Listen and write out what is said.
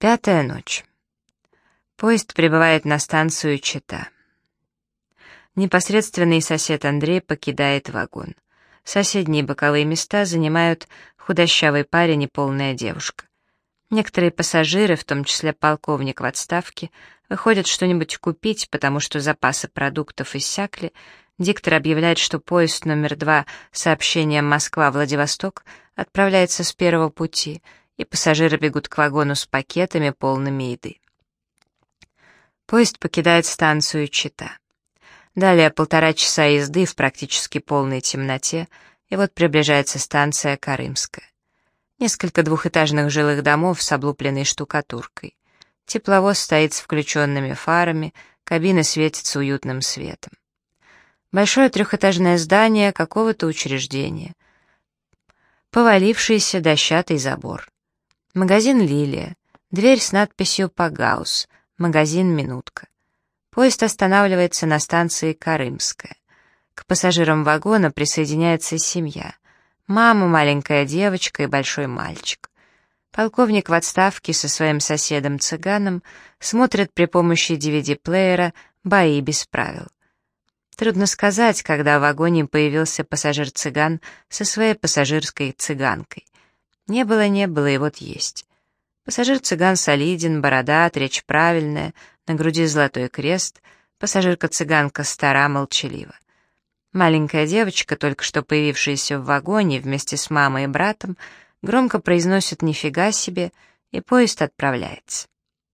Пятая ночь. Поезд прибывает на станцию Чита. Непосредственный сосед Андрей покидает вагон. Соседние боковые места занимают худощавый парень и полная девушка. Некоторые пассажиры, в том числе полковник в отставке, выходят что-нибудь купить, потому что запасы продуктов иссякли. Диктор объявляет, что поезд номер два сообщением Москва-Владивосток отправляется с первого пути, и пассажиры бегут к вагону с пакетами, полными еды. Поезд покидает станцию Чита. Далее полтора часа езды в практически полной темноте, и вот приближается станция Карымская. Несколько двухэтажных жилых домов с облупленной штукатуркой. Тепловоз стоит с включенными фарами, кабина светится уютным светом. Большое трехэтажное здание какого-то учреждения. Повалившийся дощатый забор. Магазин «Лилия», дверь с надписью «Пагаус», магазин «Минутка». Поезд останавливается на станции Карымская. К пассажирам вагона присоединяется семья. Мама, маленькая девочка и большой мальчик. Полковник в отставке со своим соседом-цыганом смотрят при помощи DVD-плеера «Бои без правил». Трудно сказать, когда в вагоне появился пассажир-цыган со своей пассажирской цыганкой. Не было, не было, и вот есть. Пассажир-цыган солиден, бородат, речь правильная, на груди золотой крест, пассажирка-цыганка стара, молчалива. Маленькая девочка, только что появившаяся в вагоне вместе с мамой и братом, громко произносит «нифига себе», и поезд отправляется.